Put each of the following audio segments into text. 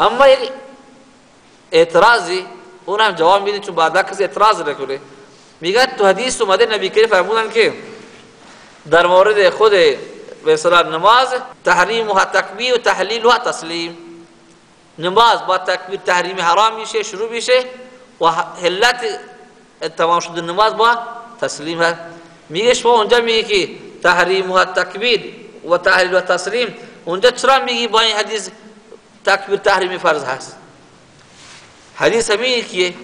اما یک اعتراضی اون هم جواب میده چون بعدا کسی اعتراض نکنه میگه تو حدیث اومده نبی کریم فرمودن که در مورد خود به نماز تحریم و تکبیر و تحلیل و تسلیم نماز با تکبیر تحریم حرام میشه شروع میشه و حلت تمام شد نماز با تسلیم هست میگه شما اونجا میگه که تحریم و تکبیر و تحلیل و تسلیم اونجا چرا میگی با این حدیث تکبیر تحریم فرض هست. حدیث همین که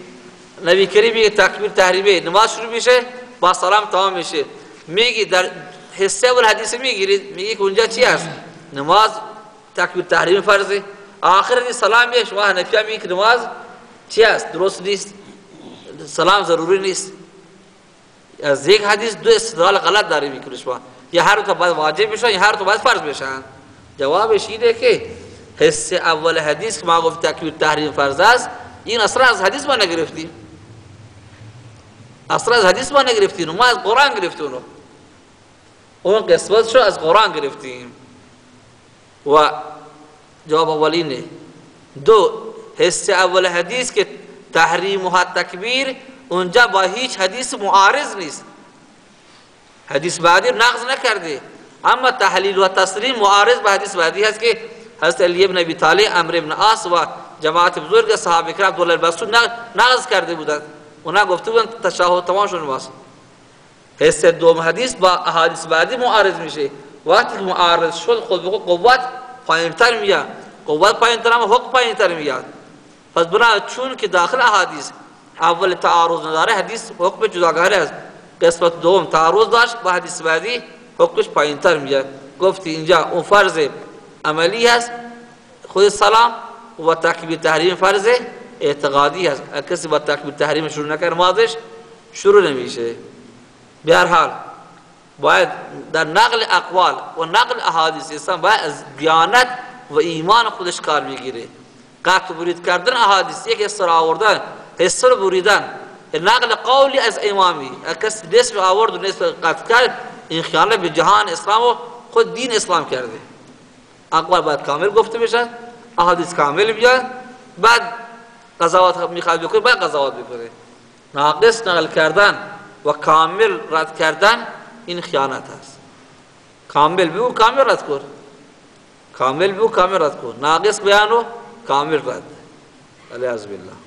نبی کریم میگه تکبیر تحریمه نماز شروع میشه با سلام تمام میشه. میگی در حصه اول حدیث می‌گیرید میگی که اونجا چی هست؟ نماز تکبیر تحریم فرضه. آخر دی سلام میشه شما حنفی میگی که نماز چی هست؟ درست نیست. سلام ضروری نیست. از یک حدیث دو استدلال غلط داری می‌کنه شما. یا هر تو باید واجب بشن یا هر تو باید فرض بشن. جوابش اینه که حس اول حدیث که ما گفت تکبیر تحریم فرض است این اصلا از حدیث ما نگرفتیم اصلا از حدیث ما نگرفتیم ما از قرآن گرفتیم اون قسمت شو از قرآن گرفتیم. و جواب اولینه دو حس اول حدیث که تحریم و تکبیر اونجا با هیچ حدیث معارض نیست. حدیث بعدی نقض نکرده. اما تحلیل و تسلیم معارض به حدیث بعدی هست که حضرت علی ابن ابی طالب امر ابن آس و جماعت بزرگ صحابه کرام دول البسون نقض کرده بودند. اونا گفته بودند تشهد تمام شد نماز حس دوم حدیث با احادیث بعدی معارض میشه. وقتی معارض شد خود به قوت پایینتر میاد قوت پایینتر هم حق پایینتر میاد پس بنا چون که داخل احادیث اول تعارض نداره حدیث حکم جداگانه است. قسمت دوم تعارض داشت با حدیث بعدی حکمش پایینتر میاد گفتی اینجا اون فرض عملی هست خود سلام و تکبیر تحریم فرض اعتقادی هست. کسی با تکبیر تحریم شروع نکرد مازش شروع نمیشه. به هر حال باید در نقل اقوال و نقل احادیث انسان باید از دیانت و ایمان خودش کار می‌گیره قطع برید کردن احادیث یک استر آوردن استر بریدن. نقل قولی از امامی. کسی نسب آورد و نسب قطع کرد این خیانت به جهان اسلام و خود دین اسلام کرده. اقوال باید کامل گفته بشن احادیث کامل بیان بعد قضاوت می‌خواد بکنه باید قضاوت بکنه. ناقص نقل کردن و کامل رد کردن این خیانت است. کامل بگو کامل رد کن. کامل بگو کامل رد کن. ناقص بیانو کامل رد. علیه بالله.